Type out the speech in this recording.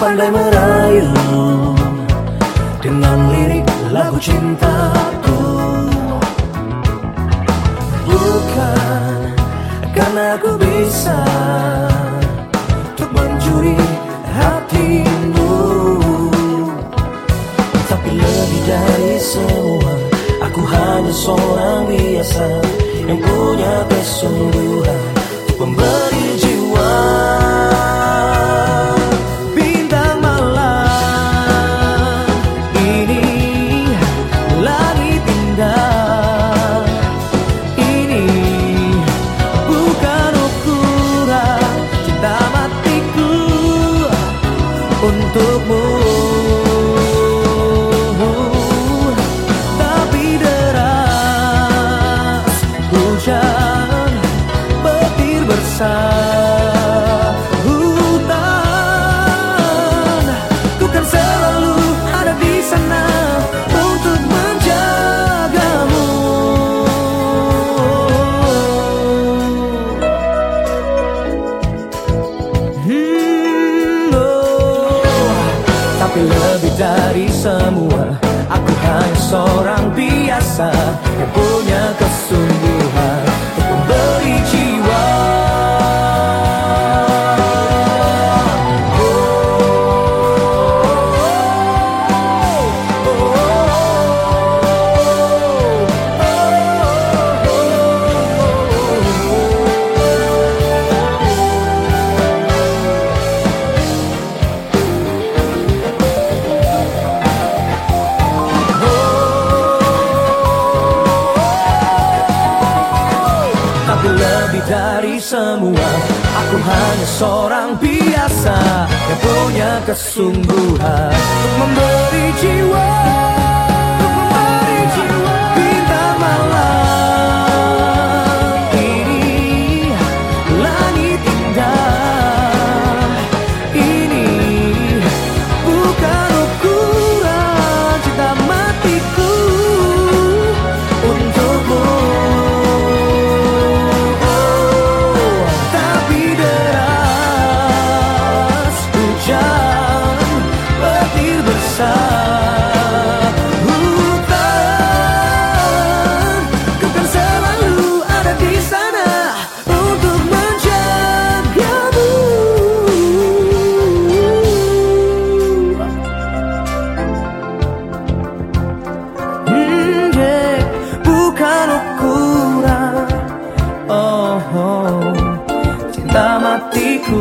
pandai merayu Dengan lirik lagu cintaku. Bukan karena aku bisa Untuk mencuri hatimu Tapi lebih dari semua Aku hanya seorang biasa Yang punya kesungguhan Bersahutan Ku kan selalu ada di sana Untuk menjagamu. Hmm, oh. Tapi lebih dari semua Aku hanya seorang biasa Yang punya kesungguhan dari semua. Aku hanya seorang biasa Yang punya kesungguhan. Untuk matiku